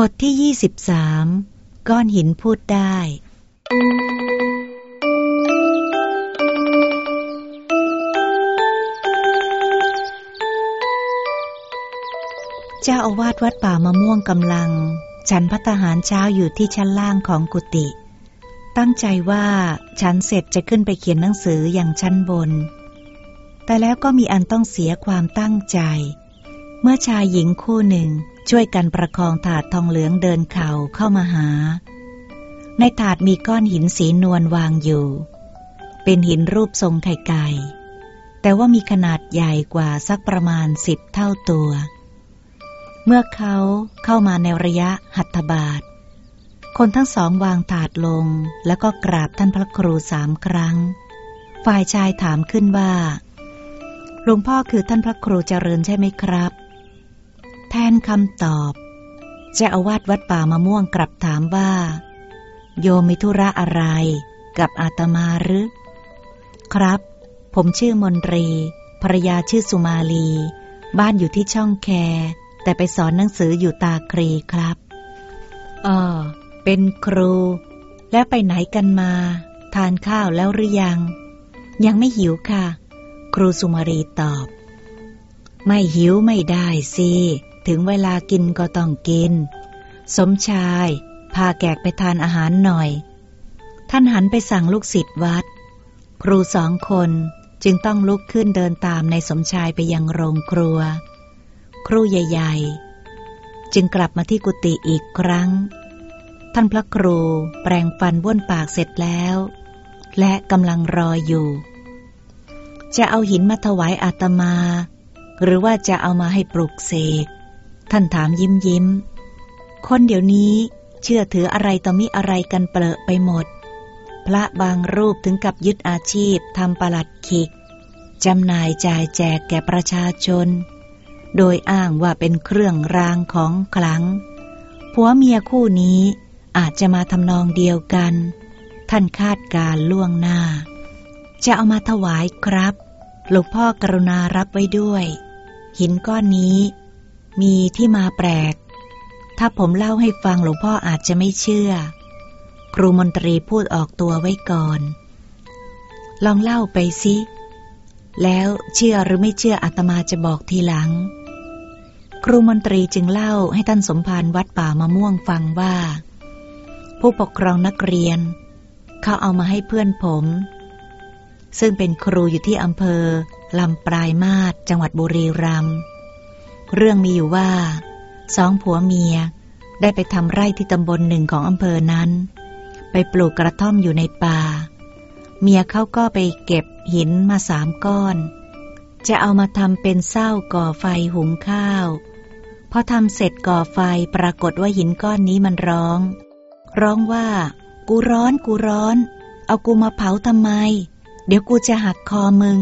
บทที่ 23 ก้อนหินพูดได้ เจ้าอาวาสวัดป่ามะม่วงกำลัง ฉันพัตหารเช้าอยู่ที่ชั้นล่างของกุฏิ ตั้งใจว่าฉันเสร็จจะขึ้นไปเขียนหนังสืออย่างชั้นบน แต่แล้วก็มีอันต้องเสียความตั้งใจ เมื่อชายหญิงคู่หนึ่ง ช่วยกันประคองถาดทองเหลืองเดินเข่าเข้ามาหา ในถาดมีก้อนหินสีนวลวางอยู่ เป็นหินรูปทรงไข่ไก่ แต่ว่ามีขนาดใหญ่กว่าสักประมาณสิบเท่าตัว เมื่อเขาเข้ามาในระยะหัตถบาท คนทั้งสองวางถาดลงแล้วก็กราบท่านพระครูสามครั้ง ฝ่ายชายถามขึ้นว่าหลวงพ่อคือท่านพระครูเจริญใช่ไหมครับ แทนคำตอบเจ้าอาวาสวัดป่ามะม่วงกลับถามว่า โยมมีธุระอะไรกับอาตมาหรือ ครับ ผมชื่อมนตรีภรรยาชื่อสุมาลี บ้านอยู่ที่ช่องแค แต่ไปสอนหนังสืออยู่ตาครีครับอ๋อเป็นครู แล้วไปไหนกันมา ทานข้าวแล้วหรือยัง ยังไม่หิวค่ะ ครูสุมารีตอบ ไม่หิวไม่ได้สิ ถึงเวลากินก็ต้องกิน สมชาย พาแกกไปทานอาหารหน่อย ท่านหันไปสั่งลูกศิษย์วัด ครูสองคนจึงต้องลุกขึ้นเดินตามในสมชายไปยังโรงครัว ครูใหญ่ ๆ จึงกลับมาที่กุฏิอีกครั้ง ท่านพระครูแปรงฟันบ้วนปากเสร็จแล้ว และกำลังรออยู่ จะเอาหินมาถวายอาตมา หรือว่าจะเอามาให้ปลุกเสก ท่านถามยิ้มยิ้ม คนเดี๋ยวนี้เชื่อถืออะไรต่อมิอะไรกันเปลอะไปหมด พระบางรูปถึงกับยึดอาชีพทำประหลัดขิกจำหน่ายจ่ายแจกแก่ประชาชน โดยอ้างว่าเป็นเครื่องรางของคลัง ผัวเมียคู่นี้อาจจะมาทำนองเดียวกัน ท่านคาดการล่วงหน้า จะเอามาถวายครับ หลวงพ่อกรุณารับไว้ด้วย หินก้อนนี้ มีที่มาแปลก ถ้าผมเล่าให้ฟังหลวงพ่ออาจจะไม่เชื่อ ครูมนตรีพูดออกตัวไว้ก่อน ลองเล่าไปสิ แล้วเชื่อหรือไม่เชื่ออาตมาจะบอกทีหลัง ครูมนตรีจึงเล่าให้ท่านสมภารวัดป่ามะม่วงฟังว่า ผู้ปกครองนักเรียน เขาเอามาให้เพื่อนผม ซึ่งเป็นครูอยู่ที่อำเภอลำปลายมาศจังหวัดบุรีรัมย์ เรื่องมีอยู่ว่า สองผัวเมียได้ไปทำไร่ที่ตำบลหนึ่งของอำเภอนั้น ไปปลูกกระท่อมอยู่ในป่า เมียเขาก็ไปเก็บหินมาสามก้อน จะเอามาทำเป็นเศร้าก่อไฟหุงข้าวพอทำเสร็จก่อไฟปรากฏว่าหินก้อนนี้มันร้อง ร้องว่า กูร้อนกูร้อน เอากูมาเผาทำไม เดี๋ยวกูจะหักคอมึง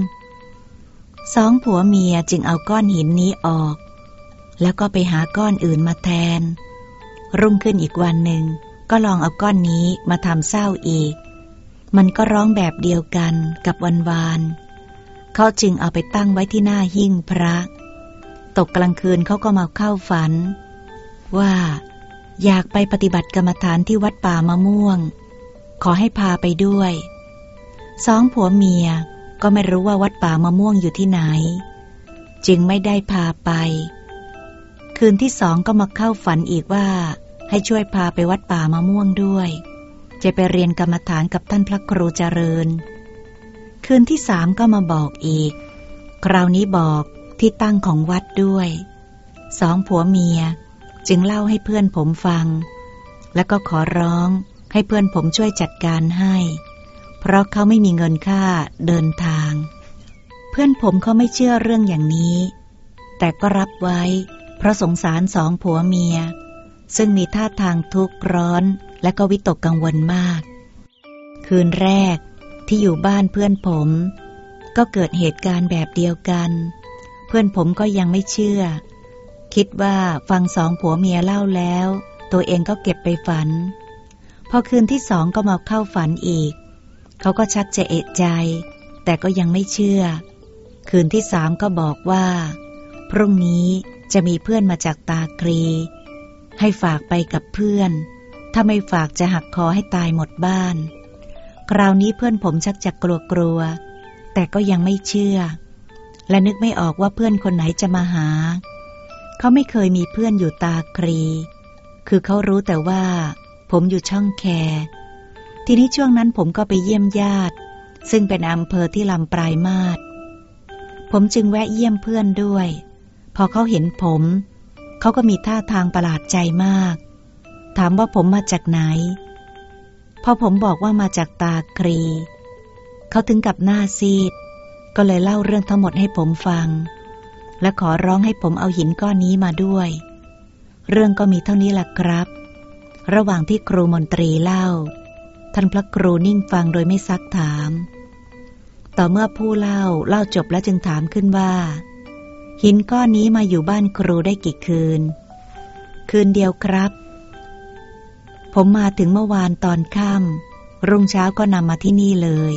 สองผัวเมียจึงเอาก้อนหินนี้ออก แล้วก็ไปหาก้อนอื่นมาแทน รุ่งขึ้นอีกวันหนึ่ง ก็ลองเอาก้อนนี้มาทำเศร้าอีก มันก็ร้องแบบเดียวกันกับวันวาน เขาจึงเอาไปตั้งไว้ที่หน้าหิ้งพระ ตกกลางคืนเขาก็มาเข้าฝัน ว่า อยากไปปฏิบัติกรรมฐานที่วัดป่ามะม่วง ขอให้พาไปด้วย สองผัวเมียก็ไม่รู้ว่าวัดป่ามะม่วงอยู่ที่ไหน จึงไม่ได้พาไป คืนที่สองก็มาเข้าฝันอีกว่า ให้ช่วยพาไปวัดป่ามะม่วงด้วย จะไปเรียนกรรมฐานกับท่านพระครูเจริญ คืนที่สามก็มาบอกอีก คราวนี้บอกที่ตั้งของวัดด้วยสองผัวเมียจึงเล่าให้เพื่อนผมฟัง แล้วก็ขอร้องให้เพื่อนผมช่วยจัดการให้ เพราะเขาไม่มีเงินค่าเดินทาง เพื่อนผมเขาไม่เชื่อเรื่องอย่างนี้ แต่ก็รับไว้ พราะสงสารสองผัวเมีย ซึ่งมีท่าทางทุกข์ร้อนและก็วิตกกังวลมาก คืนแรกที่อยู่บ้านเพื่อนผม ก็เกิดเหตุการณ์แบบเดียวกัน เพื่อนผมก็ยังไม่เชื่อ คิดว่าฟังสองผัวเมียเล่าแล้ว ตัวเองก็เก็บไปฝัน พอคืนที่สองก็มาเข้าฝันอีก เขาก็ชักจะเอะใจ แต่ก็ยังไม่เชื่อ คืนที่สามก็บอกว่า พรุ่งนี้ จะมีเพื่อนมาจากตาครี ให้ฝากไปกับเพื่อน ถ้าไม่ฝากจะหักคอให้ตายหมดบ้าน คราวนี้เพื่อนผมชักจะกลัวกลัว แต่ก็ยังไม่เชื่อ และนึกไม่ออกว่าเพื่อนคนไหนจะมาหา เขาไม่เคยมีเพื่อนอยู่ตาครี คือเขารู้แต่ว่า ผมอยู่ช่องแค ทีนี้ช่วงนั้นผมก็ไปเยี่ยมญาติ ซึ่งเป็นอำเภอที่ลำปลายมาศผมจึงแวะเยี่ยมเพื่อนด้วย พอเขาเห็นผม เขาก็มีท่าทางประหลาดใจมาก ถามว่าผมมาจากไหน พอผมบอกว่ามาจากตาครี เขาถึงกับหน้าซีด ก็เลยเล่าเรื่องทั้งหมดให้ผมฟัง และขอร้องให้ผมเอาหินก้อนนี้มาด้วย เรื่องก็มีเท่านี้แหละครับ ระหว่างที่ครูมนตรีเล่า ท่านพระครูนิ่งฟังโดยไม่ซักถาม ต่อเมื่อผู้เล่าเล่าจบแล้วจึงถามขึ้นว่า หินก้อนนี้มาอยู่บ้านครูได้กี่คืน คืนเดียวครับ ผมมาถึงเมื่อวานตอนค่ำรุ่งเช้าก็นำมาที่นี่เลย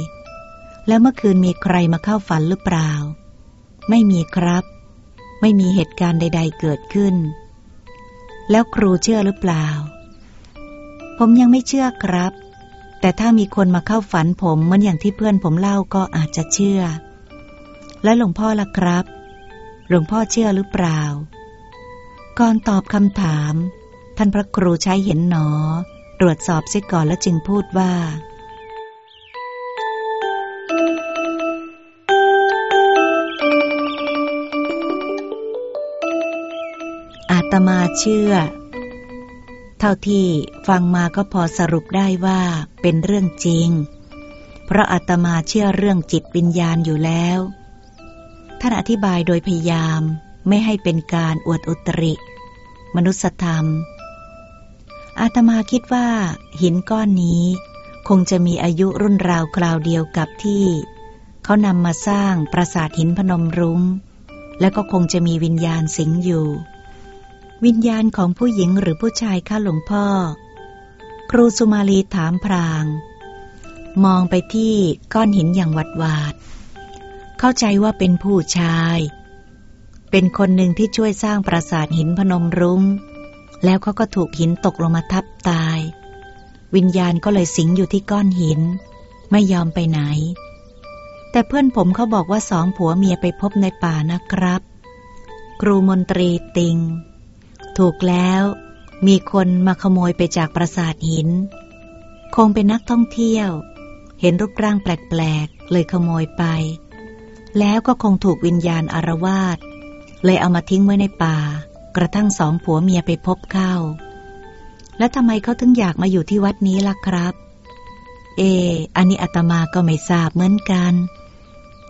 แล้วเมื่อคืนมีใครมาเข้าฝันหรือเปล่า ไม่มีครับ ไม่มีเหตุการณ์ใด ๆ เกิดขึ้น แล้วครูเชื่อหรือเปล่า ผมยังไม่เชื่อครับ แต่ถ้ามีคนมาเข้าฝันผมเหมือนอย่างที่เพื่อนผมเล่าก็อาจจะเชื่อ และหลวงพ่อล่ะครับ หลวงพ่อเชื่อหรือเปล่า ก่อนตอบคำถาม ท่านพระครูใช้เห็นหนอ ตรวจสอบเสียก่อนแล้วจึงพูดว่า อาตมาเชื่อ เท่าที่ฟังมาก็พอสรุปได้ว่าเป็นเรื่องจริง เพราะอาตมาเชื่อเรื่องจิตวิญญาณอยู่แล้ว ท่านอธิบายโดยพยายามไม่ให้เป็นการอวดอุตริ มนุสธรรม อาตมาคิดว่า หินก้อนนี้ คงจะมีอายุรุ่นราวคราวเดียวกับที่ เขานำมาสร้างปราสาทหินพนมรุง้ง และก็คงจะมีวิญญาณสิงอยู่ วิญญาณของผู้หญิงหรือผู้ชายข้าหลวงพ่อ ครูสุมาลีถามพราง มองไปที่ก้อนหินอย่างหวัดหวาด เข้าใจว่าเป็นผู้ชาย เป็นคนหนึ่งที่ช่วยสร้างปราสาทหินพนมรุง้ง แล้วเขาก็ถูกหินตกลงมาทับตาย วิญญาณก็เลยสิงอยู่ที่ก้อนหิน ไม่ยอมไปไหน แต่เพื่อนผมเขาบอกว่าสองผัวเมียไปพบในป่านะครับ ครูมนตรีติง ถูกแล้วมีคนมาขโมยไปจากปราสาทหิน คงเป็นนักท่องเที่ยว เห็นรูปร่างแปลกๆ เลยขโมยไป แล้วก็คงถูกวิญญาณอารวาสเลยเอามาทิ้งไว้ในป่า กระทั่งสองผัวเมียไปพบเข้า แล้วทำไมเขาถึงอยากมาอยู่ที่วัดนี้ล่ะครับ เอ อันนี้อาตมาก็ไม่ทราบเหมือนกัน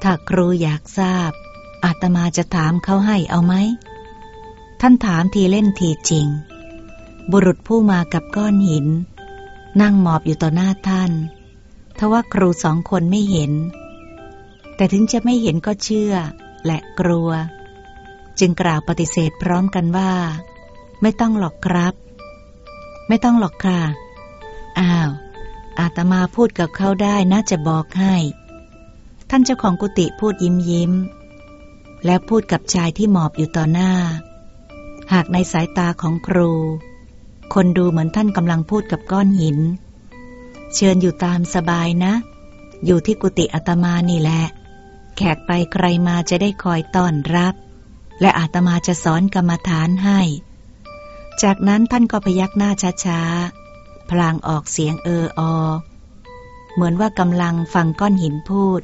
ถ้าครูอยากทราบ อาตมาจะถามเขาให้เอาไหม ท่านถามทีเล่นทีจริง บุรุษผู้มากับก้อนหิน นั่งหมอบอยู่ต่อหน้าท่านทว่าครูสองคนไม่เห็น แต่ถึงจะไม่เห็นก็เชื่อ และกลัว จึงกล่าวปฏิเสธพร้อมกันว่า ไม่ต้องหรอกครับ ไม่ต้องหรอกค่ะ อ้าว อาตมาพูดกับเขาได้น่าจะบอกให้ ท่านเจ้าของกุฏิพูดยิ้มยิ้ม แล้วพูดกับชายที่หมอบอยู่ต่อหน้า หากในสายตาของครู คนดูเหมือนท่านกำลังพูดกับก้อนหิน เชิญอยู่ตามสบายนะอยู่ที่กุฏิอาตมานี่แหละ แขกไปใครมาจะได้คอยต้อนรับ และอาตมาจะสอนกรรมฐานให้ จากนั้นท่านก็พยักหน้าช้าๆ พลางออกเสียงเอออ เหมือนว่ากำลังฟังก้อนหินพูด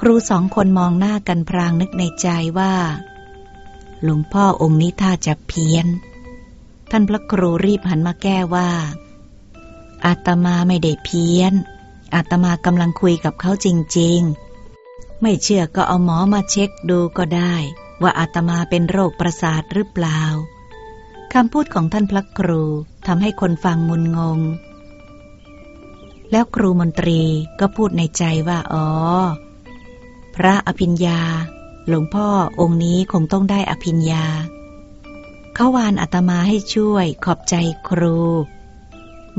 ครูสองคนมองหน้ากันพลางนึกในใจว่า หลวงพ่อองค์นี้ท่าจะเพี้ยน ท่านพระครูรีบหันมาแก้ว่า อาตมาไม่ได้เพี้ยนอาตมากำลังคุยกับเขาจริง ๆ ไม่เชื่อก็เอาหมอมาเช็คดูก็ได้ ว่าอาตมาเป็นโรคประสาทหรือเปล่าคำพูดของท่านพระครูทำให้คนฟังงุนงง แล้วครูมนตรีก็พูดในใจว่า อ๋อ พระอภิญญา หลวงพ่อองค์นี้คงต้องได้อภิญญา เขาวานอาตมาให้ช่วยขอบใจครู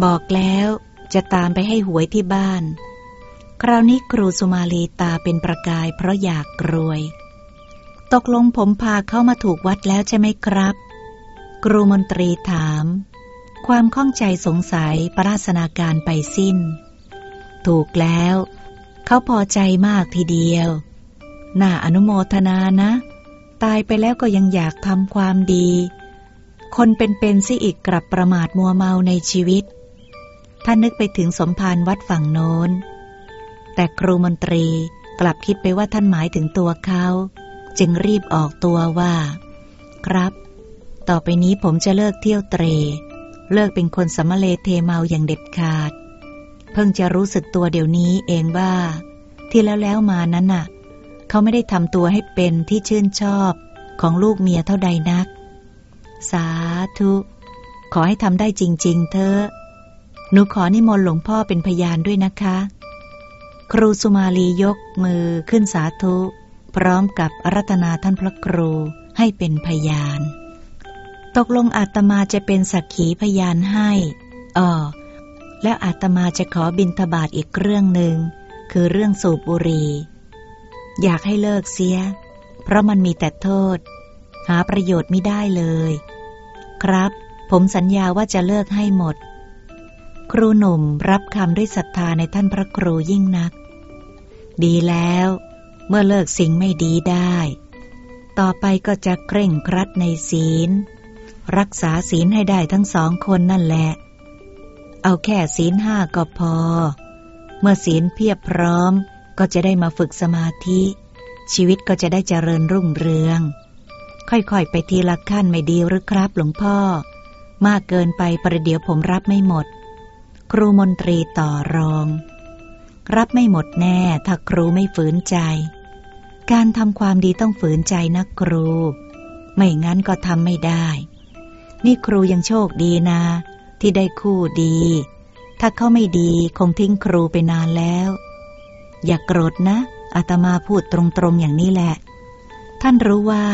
บอกแล้วจะตามไปให้หวยที่บ้าน คราวนี้ครูสุมาลีตาเป็นประกายเพราะอยากรวย ตกลงผมพาเข้ามาถูกวัดแล้วใช่ไหมครับ ครูมนตรีถาม ความข้องใจสงสัยปราศนาการไปสิ้น ถูกแล้ว เขาพอใจมากทีเดียว น่าอนุโมทนานะ ตายไปแล้วก็ยังอยากทำความดี คนเป็นๆสิอีกกลับประมาทมัวเมาในชีวิต ท่านนึกไปถึงสมภารวัดฝั่งโน้น แต่ครูมนตรีกลับคิดไปว่าท่านหมายถึงตัวเขา จึงรีบออกตัวว่า ครับ ต่อไปนี้ผมจะเลิกเที่ยวเตร เลิกเป็นคนสมเลเทเมาอย่างเด็ดขาด เพิ่งจะรู้สึกตัวเดี๋ยวนี้เองว่า ที่แล้วแล้วมานั้นน่ะ เขาไม่ได้ทำตัวให้เป็นที่ชื่นชอบของลูกเมียเท่าใดนัก สาธุ ขอให้ทำได้จริง ๆเถอหนูขอนิมนต์หลวงพ่อเป็นพยานด้วยนะคะ ครูสุมาลียกมือขึ้นสาธุ พร้อมกับรัตนาท่านพระครูให้เป็นพยาน ตกลงอาตมาจะเป็นสักขีพยานให้อ๋อแล้วอาตมาจะขอบินทบาทอีกเรื่องหนึ่ง คือเรื่องสูบบุหรี่อยากให้เลิกเสีย เพราะมันมีแต่โทษ หาประโยชน์ไม่ได้เลย ครับ ผมสัญญาว่าจะเลิกให้หมด ครูหนุ่มรับคำด้วยศรัทธาในท่านพระครูยิ่งนัก ดีแล้ว เมื่อเลิกสิ่งไม่ดีได้ ต่อไปก็จะเคร่งครัดในศีล รักษาศีลให้ได้ทั้งสองคนนั่นแหละ เอาแค่ศีลห้าก็พอ เมื่อศีลเพียบพร้อมก็จะได้มาฝึกสมาธิ ชีวิตก็จะได้เจริญรุ่งเรือง ค่อยๆ ไปทีละขั้นไม่ดีหรือครับหลวงพ่อ มากเกินไปประเดี๋ยวผมรับไม่หมด ครูมนตรีต่อรอง รับไม่หมดแน่ถ้าครูไม่ฝืนใจ การทำความดีต้องฝืนใจนะครู ไม่งั้นก็ทำไม่ได้ นี่ครูยังโชคดีนะ ที่ได้คู่ดี ถ้าเขาไม่ดีคงทิ้งครูไปนานแล้ว อย่ากโกรธนะอาตมาพูดตรงๆอย่างนี้แหละ ท่านรู้ว่า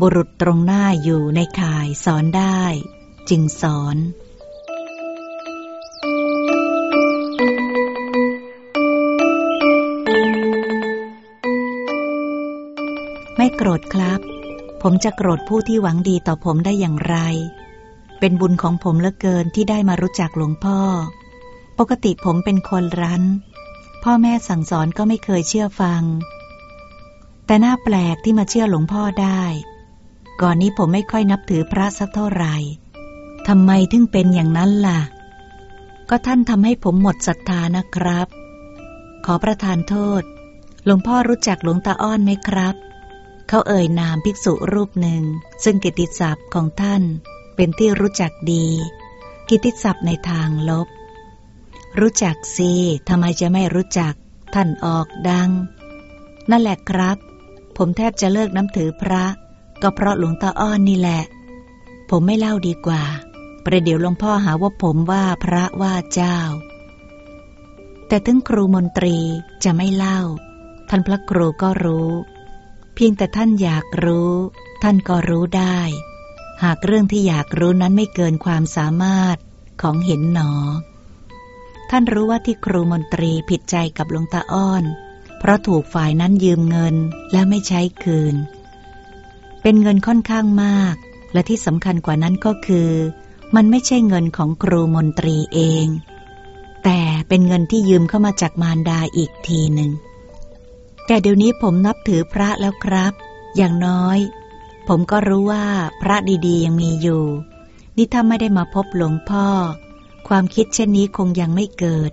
บุรุษตรงหน้าอยู่ในข่ายสอนได้ จึงสอน ผมจะโกรธผู้ที่หวังดีต่อผมได้อย่างไร เป็นบุญของผมเหลือเกินที่ได้มารู้จักหลวงพ่อ ปกติผมเป็นคนรั้น พ่อแม่สั่งสอนก็ไม่เคยเชื่อฟัง แต่น่าแปลกที่มาเชื่อหลวงพ่อได้ ก่อนนี้ผมไม่ค่อยนับถือพระสักเท่าไหร่ทำไมถึงเป็นอย่างนั้นล่ะ ก็ท่านทำให้ผมหมดศรัทธานะครับ ขอประทานโทษ หลวงพ่อรู้จักหลวงตาอ้อนไหมครับ เขาเอ่ยนามภิกษุรูปหนึ่ง ซึ่งกิตติศัพท์ของท่านเป็นที่รู้จักดี กิตติศัพท์ในทางลบ รู้จักสิทำไมจะไม่รู้จัก ท่านออกดัง นั่นแหละครับ ผมแทบจะเลิกน้ำถือพระ ก็เพราะหลวงตาอ้อนนี่แหละ ผมไม่เล่าดีกว่า ประเดี๋ยวหลวงพ่อหาว่าผมว่าพระว่าเจ้า แต่ถึงครูมนตรีจะไม่เล่า ท่านพระครูก็รู้ เพียงแต่ท่านอยากรู้ ท่านก็รู้ได้ หากเรื่องที่อยากรู้นั้นไม่เกินความสามารถของเห็นหนอ ท่านรู้ว่าที่ครูมนตรีผิดใจกับหลวงตาอ้อน เพราะถูกฝ่ายนั้นยืมเงินและไม่ใช้คืน เป็นเงินค่อนข้างมาก และที่สำคัญกว่านั้นก็คือ มันไม่ใช่เงินของครูมนตรีเอง แต่เป็นเงินที่ยืมเข้ามาจากมารดาอีกทีหนึ่ง แต่เดี๋ยวนี้ผมนับถือพระแล้วครับ อย่างน้อย ผมก็รู้ว่าพระดีๆยังมีอยู่ นี่ถ้าไม่ได้มาพบหลวงพ่อ ความคิดเช่นนี้คงยังไม่เกิด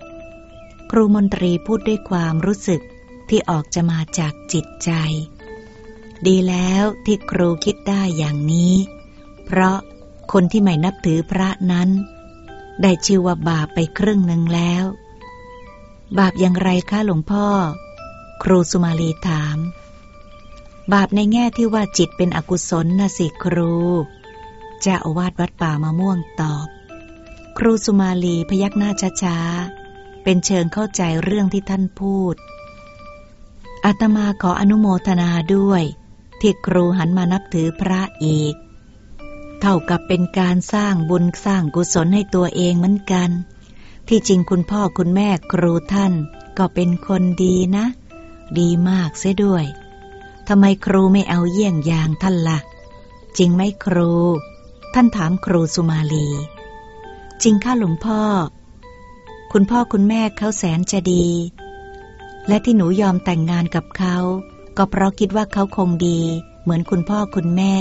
ครูมนตรีพูดด้วยความรู้สึกที่ออกจะมาจากจิตใจ ดีแล้วที่ครูคิดได้อย่างนี้ เพราะคนที่ไม่นับถือพระนั้น ได้ชื่อว่าบาปไปครึ่งหนึ่งแล้ว บาปอย่างไรคะหลวงพ่อ ครูสุมาลีถาม บาปในแง่ที่ว่าจิตเป็นอกุศลนะสิครูเจ้าอาวาสวัดป่ามะม่วงตอบ ครูสุมาลีพยักหน้าช้าๆ เป็นเชิงเข้าใจเรื่องที่ท่านพูด อาตมาขออนุโมทนาด้วย ที่ครูหันมานับถือพระอีก เท่ากับเป็นการสร้างบุญสร้างกุศลให้ตัวเองเหมือนกัน ที่จริงคุณพ่อคุณแม่ครูท่านก็เป็นคนดีนะ ดีมากเสียด้วยทำไมครูไม่เอาเยี่ยงอย่างท่านละ่ะ จริงไหมครู ท่านถามครูสุมาลี จริงข้าหลวงพ่อ คุณพ่อคุณแม่เขาแสนจะดี และที่หนูยอมแต่งงานกับเขา ก็เพราะคิดว่าเขาคงดี เหมือนคุณพ่อคุณแม่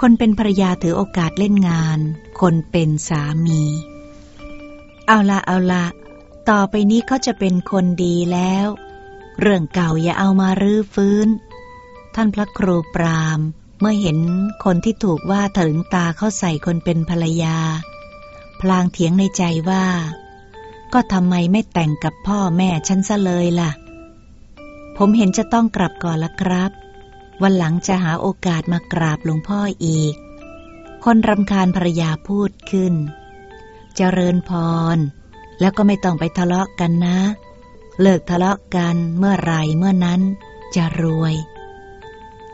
คนเป็นภรรยาถือโอกาสเล่นงาน คนเป็นสามี เอาละเอาละต่อไปนี้เขาจะเป็นคนดีแล้ว เรื่องเก่าอย่าเอามารื้อฟื้น ท่านพระครูปราม เมื่อเห็นคนที่ถูกว่าถึงตาเข้าใส่คนเป็นภรรยา พลางเถียงในใจว่า ก็ทำไมไม่แต่งกับพ่อแม่ฉันซะเลยล่ะ ผมเห็นจะต้องกลับก่อนละครับ วันหลังจะหาโอกาสมากราบหลวงพ่ออีก คนรำคาญภรรยาพูดขึ้นเจริญพร แล้วก็ไม่ต้องไปทะเลาะกันนะ เลิกทะเลาะกันเมื่อไรเมื่อนั้นจะรวย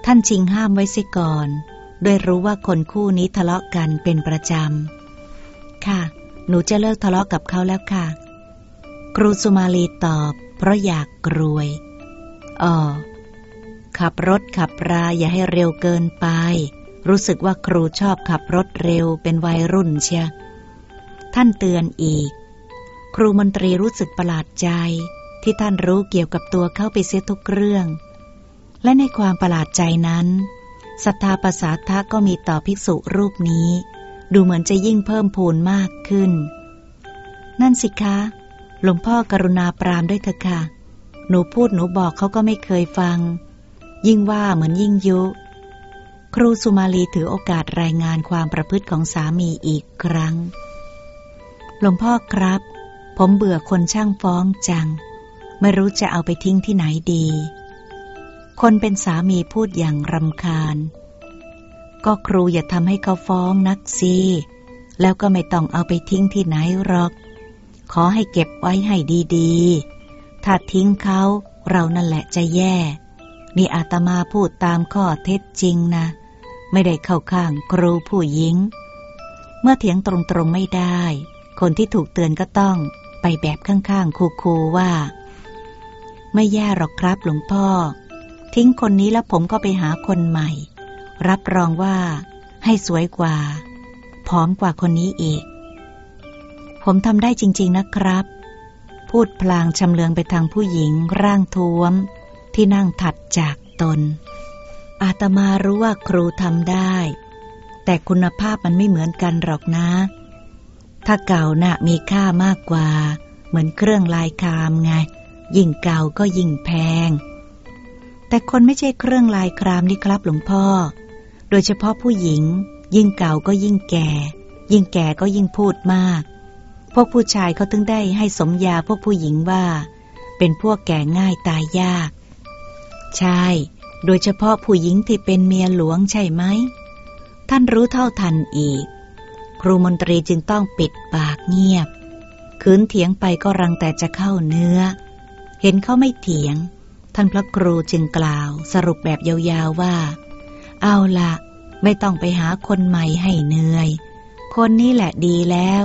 ท่านชิงห้ามไว้เสียก่อนโดยรู้ว่าคนคู่นี้ทะเลาะกันเป็นประจำ ค่ะ หนูจะเลิกทะเลาะกับเขาแล้วค่ะ ครูสุมาลีตอบ เพราะอยากกรวยอ๋อขับรถขับราอย่าให้เร็วเกินไป รู้สึกว่าครูชอบขับรถเร็วเป็นวัยรุ่นเชียท่านเตือนอีก ครูมนตรีรู้สึกประหลาดใจ ที่ท่านรู้เกี่ยวกับตัวเข้าไปเสียทุกเรื่อง และในความประหลาดใจนั้นศรัทธาประสาทะก็มีต่อภิกษุรูปนี้ ดูเหมือนจะยิ่งเพิ่มพูนมากขึ้น นั่นสิคะ หลวงพ่อกรุณาปรามด้วยเถอะค่ะ หนูพูดหนูบอกเขาก็ไม่เคยฟัง ยิ่งว่าเหมือนยิ่งยุ ครูสุมาลีถือโอกาสรายงานความประพฤติของสามีอีกครั้ง หลวงพ่อครับ ผมเบื่อคนช่างฟ้องจัง ไม่รู้จะเอาไปทิ้งที่ไหนดี คนเป็นสามีพูดอย่างรำคาญ ก็ครูอย่าทำให้เขาฟ้องนักซีแล้วก็ไม่ต้องเอาไปทิ้งที่ไหนหรอก ขอให้เก็บไว้ให้ดีๆ ถ้าทิ้งเขาเรานั่นแหละจะแย่ นี่อาตมาพูดตามข้อเท็จจริงนะ ไม่ได้เข้าข้างครูผู้หญิง เมื่อเถียงตรงๆไม่ได้ คนที่ถูกเตือนก็ต้องไปแบบข้างๆคูๆว่า ไม่แย่หรอกครับหลวงพ่อ ทิ้งคนนี้แล้วผมก็ไปหาคนใหม่ รับรองว่า ให้สวยกว่าผอมกว่าคนนี้อีก ผมทำได้จริง ๆนะครับ พูดพลางชำเลืองไปทางผู้หญิงร่างท้วม ที่นั่งถัดจากตน อาตมารู้ว่าครูทำได้ แต่คุณภาพมันไม่เหมือนกันหรอกนะ ถ้าเก่านะ่ะมีค่ามากกว่า เหมือนเครื่องลายคามไง ยิ่งเก่าก็ยิ่งแพง แต่คนไม่ใช่เครื่องลายครามนี่ครับหลวงพ่อ โดยเฉพาะผู้หญิง ยิ่งเก่าก็ยิ่งแก่ ยิ่งแก่ก็ยิ่งพูดมาก พวกผู้ชายเขาถึงได้ให้สมยาพวกผู้หญิงว่า เป็นพวกแก่ง่ายตายยาก ใช่ โดยเฉพาะผู้หญิงที่เป็นเมียหลวงใช่ไหม ท่านรู้เท่าทันอีก ครูมนตรีจึงต้องปิดปากเงียบ คืนเถียงไปก็รังแต่จะเข้าเนื้อ เห็นเขาไม่เถียง ท่านพระครูจึงกล่าวสรุปแบบยาวๆว่า เอาละไม่ต้องไปหาคนใหม่ให้เหนื่อย คนนี้แหละดีแล้ว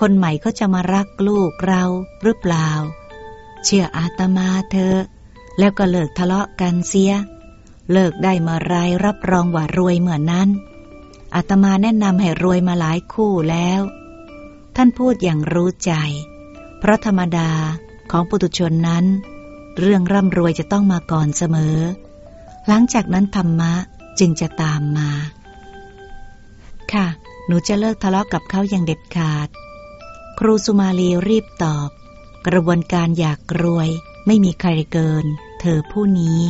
คนใหม่ก็จะมารักลูกเราหรือเปล่า เชื่ออาตมาเธอ แล้วก็เลิกทะเลาะกันเสีย เลิกได้เมื่อไรรับรองว่ารวยเหมือนนั้น อาตมาแนะนำให้รวยมาหลายคู่แล้ว ท่านพูดอย่างรู้ใจ เพราะธรรมดา ของปุถุชนนั้น เรื่องร่ำรวยจะต้องมาก่อนเสมอ หลังจากนั้นธรรมะจึงจะตามมา ค่ะ หนูจะเลิกทะเลาะกกับเขาอย่างเด็ดขาด ครูสุมาลีรีบตอบ กระบวนการอยากรวยไม่มีใครเกิน เธอผู้นี้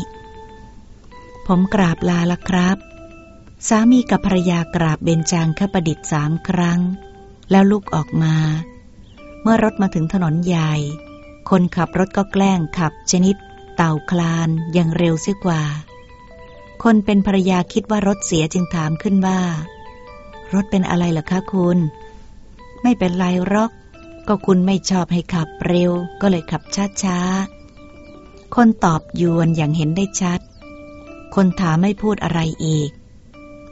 ผมกราบลาละครับ สามีกับภรรยากราบเบญจางคประดิษฐ์สามครั้ง แล้วลุกออกมา เมื่อรถมาถึงถนนใหญ่ คนขับรถก็แกล้งขับชนิด เต่าคลานยังเร็วเสียกว่า คนเป็นภรรยาคิดว่ารถเสียจึงถามขึ้นว่า รถเป็นอะไรเหรอคะคุณ ไม่เป็นไรรอก ก็คุณไม่ชอบให้ขับเร็ว ก็เลยขับช้าๆ คนตอบยวนอย่างเห็นได้ชัด คนถามไม่พูดอะไรอีก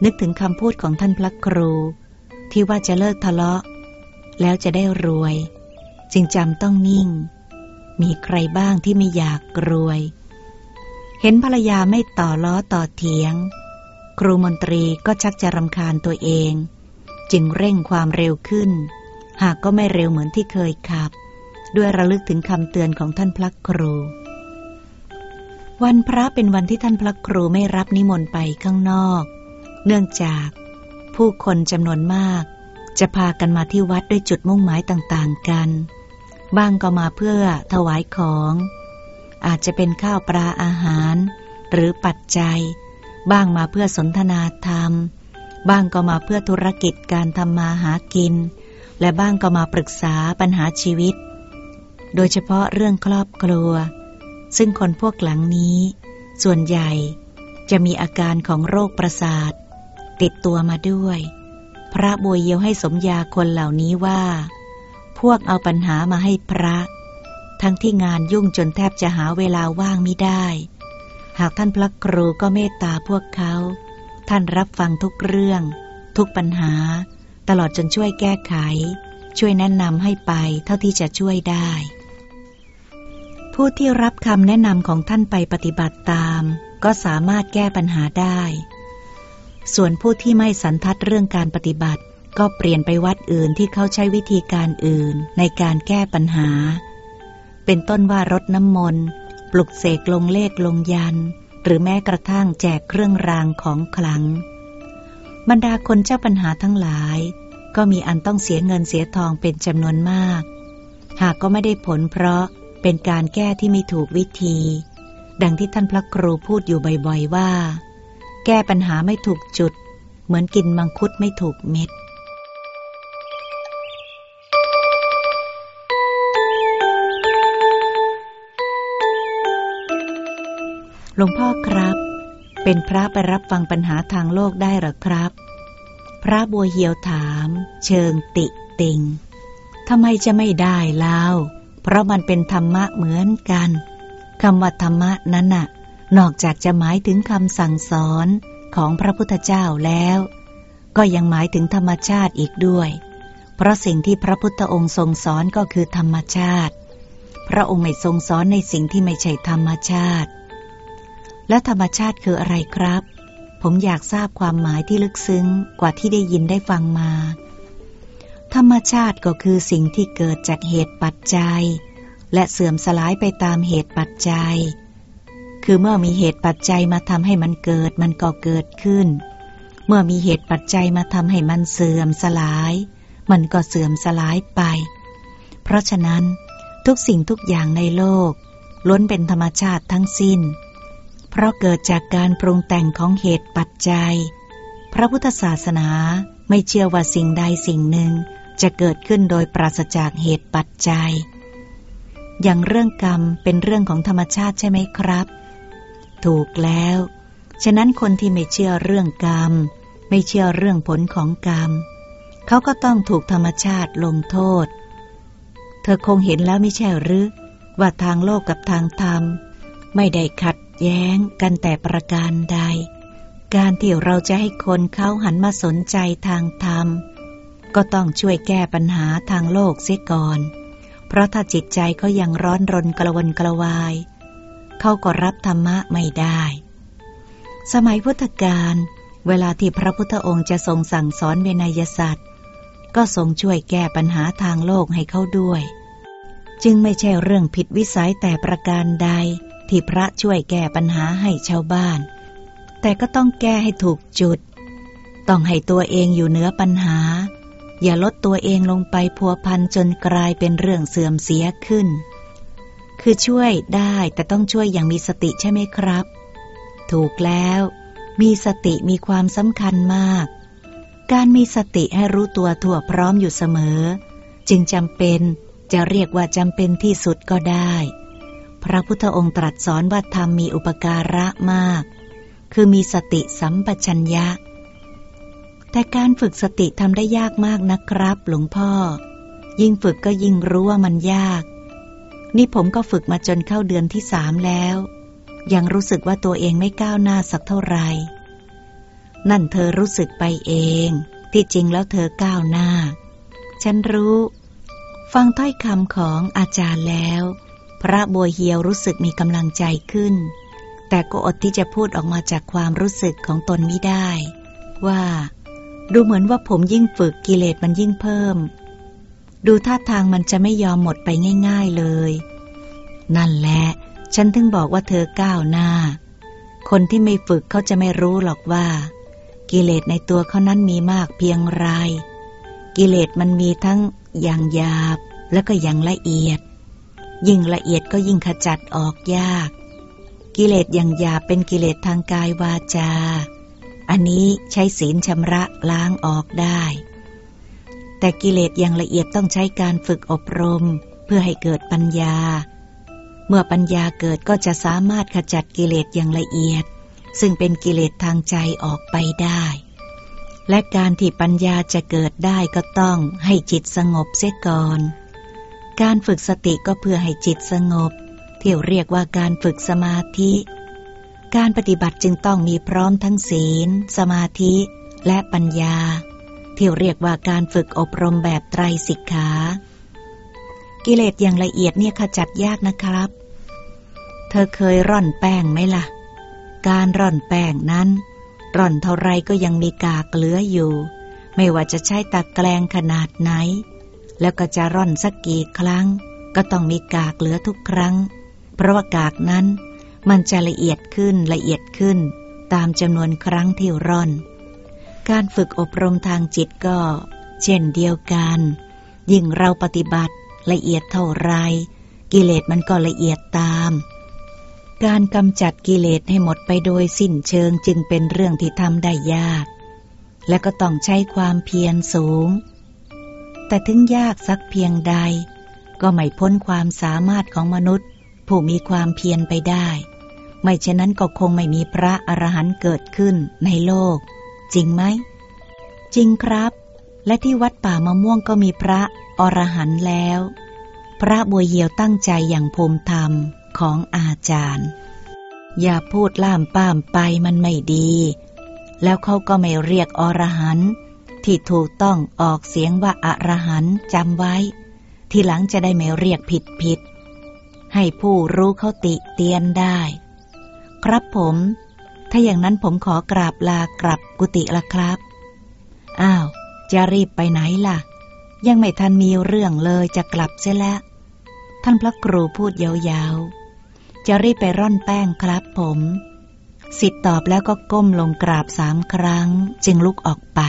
นึกถึงคำพูดของท่านพระครู ที่ว่าจะเลิกทะเลาะ แล้วจะได้รวย จึงจำต้องนิ่ง มีใครบ้างที่ไม่อยากรวย เห็นภรรยาไม่ต่อล้อต่อเถียง ครูมนตรีก็ชักจะรำคาญตัวเอง จึงเร่งความเร็วขึ้น หากก็ไม่เร็วเหมือนที่เคยขับ ด้วยระลึกถึงคำเตือนของท่านพระครู วันพระเป็นวันที่ท่านพระครูไม่รับนิมนต์ไปข้างนอก เนื่องจากผู้คนจำนวนมาก จะพากันมาที่วัดด้วยจุดมุ่งหมายต่างๆกัน บ้างก็มาเพื่อถวายของ อาจจะเป็นข้าวปลาอาหาร หรือปัจจัย บ้างมาเพื่อสนทนาธรรม บ้างก็มาเพื่อธุรกิจการทำมาหากิน และบ้างก็มาปรึกษาปัญหาชีวิต โดยเฉพาะเรื่องครอบครัว ซึ่งคนพวกหลังนี้ ส่วนใหญ่จะมีอาการของโรคประสาท ติดตัวมาด้วย พระบวยเยียวให้สมยาคนเหล่านี้ว่า พวกเอาปัญหามาให้พระ ทั้งที่งานยุ่งจนแทบจะหาเวลาว่างไม่ได้ หากท่านพระครูก็เมตตาพวกเขา ท่านรับฟังทุกเรื่อง ทุกปัญหา ตลอดจนช่วยแก้ไข ช่วยแนะนำให้ไปเท่าที่จะช่วยได้ ผู้ที่รับคำแนะนำของท่านไปปฏิบัติตาม ก็สามารถแก้ปัญหาได้ ส่วนผู้ที่ไม่สันทัดเรื่องการปฏิบัติ ก็เปลี่ยนไปวัดอื่นที่เขาใช้วิธีการอื่นในการแก้ปัญหา เป็นต้นว่ารดน้ำมนต์ปลุกเสกลงเลขลงยัน หรือแม้กระทั่งแจกเครื่องรางของขลัง บรรดาคนเจ้าปัญหาทั้งหลาย ก็มีอันต้องเสียเงินเสียทองเป็นจำนวนมาก หากก็ไม่ได้ผลเพราะเป็นการแก้ที่ไม่ถูกวิธี ดังที่ท่านพระครูพูดอยู่บ่อยๆว่า แก้ปัญหาไม่ถูกจุด เหมือนกินมังคุดไม่ถูกเม็ด หลวงพ่อครับ เป็นพระไปรับฟังปัญหาทางโลกได้หรอครับ พระบัวเหียวถาม เชิงติติงทำไมจะไม่ได้เล่าเพราะมันเป็นธรรมะเหมือนกันคำว่าธรรมะนั้นน่ะ นอกจากจะหมายถึงคำสั่งสอนของพระพุทธเจ้าแล้ว ก็ยังหมายถึงธรรมชาติอีกด้วย เพราะสิ่งที่พระพุทธองค์ทรงสอนก็คือธรรมชาติ พระองค์ไม่ทรงสอนในสิ่งที่ไม่ใช่ธรรมชาติ และธรรมชาติคืออะไรครับ ผมอยากทราบความหมายที่ลึกซึ้งกว่าที่ได้ยินได้ฟังมา ธรรมชาติก็คือสิ่งที่เกิดจากเหตุปัจจัย และเสื่อมสลายไปตามเหตุปัจจัย คือเมื่อมีเหตุปัจจัยมาทำให้มันเกิดมันก็เกิดขึ้น เมื่อมีเหตุปัจจัยมาทำให้มันเสื่อมสลาย มันก็เสื่อมสลายไป เพราะฉะนั้นทุกสิ่งทุกอย่างในโลกล้วนเป็นธรรมชาติทั้งสิ้น เพราะเกิดจากการปรุงแต่งของเหตุปัจจัย พระพุทธศาสนาไม่เชื่อว่าสิ่งใดสิ่งหนึ่งจะเกิดขึ้นโดยปราศจากเหตุปัจจัย อย่างเรื่องกรรมเป็นเรื่องของธรรมชาติใช่ไหมครับ ถูกแล้ว ฉะนั้นคนที่ไม่เชื่อเรื่องกรรม ไม่เชื่อเรื่องผลของกรรม เขาก็ต้องถูกธรรมชาติลงโทษ เธอคงเห็นแล้วไม่ใช่หรือว่าทางโลกกับทางธรรม ไม่ได้ขัด แย้งกันแต่ประการใด การที่เราจะให้คนเขาหันมาสนใจทางธรรม ก็ต้องช่วยแก้ปัญหาทางโลกเสียก่อน เพราะถ้าจิตใจเขายังร้อนรนกระวนกระวาย เขาก็รับธรรมะไม่ได้ สมัยพุทธกาลเวลาที่พระพุทธองค์จะทรงสั่งสอนเวนยสัตว์ ก็ทรงช่วยแก้ปัญหาทางโลกให้เขาด้วย จึงไม่ใช่เรื่องผิดวิสัยแต่ประการใด ที่พระช่วยแก้ปัญหาให้ชาวบ้าน แต่ก็ต้องแก้ให้ถูกจุด ต้องให้ตัวเองอยู่เหนือปัญหา อย่าลดตัวเองลงไปพัวพันจนกลายเป็นเรื่องเสื่อมเสียขึ้น คือช่วยได้แต่ต้องช่วยอย่างมีสติใช่ไหมครับ ถูกแล้ว มีสติมีความสำคัญมาก การมีสติให้รู้ตัวทั่วพร้อมอยู่เสมอ จึงจำเป็นจะเรียกว่าจำเป็นที่สุดก็ได้ พระพุทธองค์ตรัสสอนว่าธรรมมีอุปการะมาก คือมีสติสัมปชัญญะ แต่การฝึกสติทำได้ยากมากนะครับ หลวงพ่อ ยิ่งฝึกก็ยิ่งรู้ว่ามันยาก นี่ผมก็ฝึกมาจนเข้าเดือนที่สามแล้ว ยังรู้สึกว่าตัวเองไม่ก้าวหน้าสักเท่าไหร่ นั่นเธอรู้สึกไปเอง ที่จริงแล้วเธอก้าวหน้า ฉันรู้ ฟังถ้อยคำของอาจารย์แล้ว พระบัวเฮียวรู้สึกมีกำลังใจขึ้น แต่ก็อดที่จะพูดออกมาจากความรู้สึกของตนไม่ได้ ว่า ดูเหมือนว่าผมยิ่งฝึกกิเลสมันยิ่งเพิ่ม ดูท่าทางมันจะไม่ยอมหมดไปง่ายๆเลย นั่นแหละ ฉันถึงบอกว่าเธอก้าวหน้า คนที่ไม่ฝึกเขาจะไม่รู้หรอกว่า กิเลสในตัวเขานั้นมีมากเพียงไร กิเลสมันมีทั้งอย่างหยาบแล้วก็อย่างละเอียด ยิ่งละเอียดก็ยิ่งขจัดออกยาก กิเลสอย่างหยาบเป็นกิเลสทางกายวาจา อันนี้ใช้ศีลชำระล้างออกได้ แต่กิเลสอย่างละเอียดต้องใช้การฝึกอบรม เพื่อให้เกิดปัญญา เมื่อปัญญาเกิดก็จะสามารถขจัดกิเลสอย่างละเอียด ซึ่งเป็นกิเลสทางใจออกไปได้และการที่ปัญญาจะเกิดได้ก็ต้องให้จิตสงบเสียก่อน การฝึกสติก็เพื่อให้จิตสงบ ที่เรียกว่าการฝึกสมาธิ การปฏิบัติจึงต้องมีพร้อมทั้งศีล สมาธิและปัญญา ที่เรียกว่าการฝึกอบรมแบบไตรสิกขา กิเลสอย่างละเอียดเนี่ยขจัดยากนะครับ เธอเคยร่อนแป้งไหมล่ะ การร่อนแป้งนั้น ร่อนเท่าไรก็ยังมีกากเหลืออยู่ ไม่ว่าจะใช้ตะแกรงขนาดไหน แล้วก็จะร่อนสักกี่ครั้ง ก็ต้องมีกากเหลือทุกครั้ง เพราะว่ากากนั้นมันจะละเอียดขึ้นละเอียดขึ้น ตามจำนวนครั้งที่ร่อน การฝึกอบรมทางจิตก็ เช่นเดียวกัน ยิ่งเราปฏิบัติละเอียดเท่าไร กิเลสมันก็ละเอียดตาม การกำจัดกิเลสให้หมดไปโดยสิ้นเชิงจึงเป็นเรื่องที่ทำได้ยาก และก็ต้องใช้ความเพียรสูง แต่ถึงยากสักเพียงใด ก็ไม่พ้นความสามารถของมนุษย์ ผู้มีความเพียรไปได้ ไม่เช่นนั้นก็คงไม่มีพระอรหันต์เกิดขึ้นในโลก จริงไหม จริงครับ และที่วัดป่ามะม่วงก็มีพระอรหันต์แล้ว พระบัวเยียวตั้งใจอย่างภูมิธรรมของอาจารย์ อย่าพูดล่ามป้ามไปมันไม่ดี แล้วเขาก็ไม่เรียกอรหันต์ ที่ถูกต้องออกเสียงว่าอรหันต์จำไว้ ทีหลังจะได้ไม่เรียกผิดผิด ให้ผู้รู้เขาติเตียนได้ ครับผม ถ้าอย่างนั้นผมขอกราบลากลับกุฏิละครับ อ้าว จะรีบไปไหนล่ะ ยังไม่ทันมีเรื่องเลยจะกลับเสียแล้ว ท่านพระครูพูดยาวๆ จะรีบไปร่อนแป้งครับผมสิทธ์ตอบแล้วก็ก้มลงกราบสามครั้ง จึงลุกออกไป